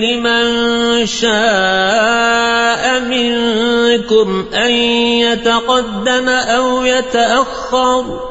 لمن شاء منكم أن يتقدم أو يتأخر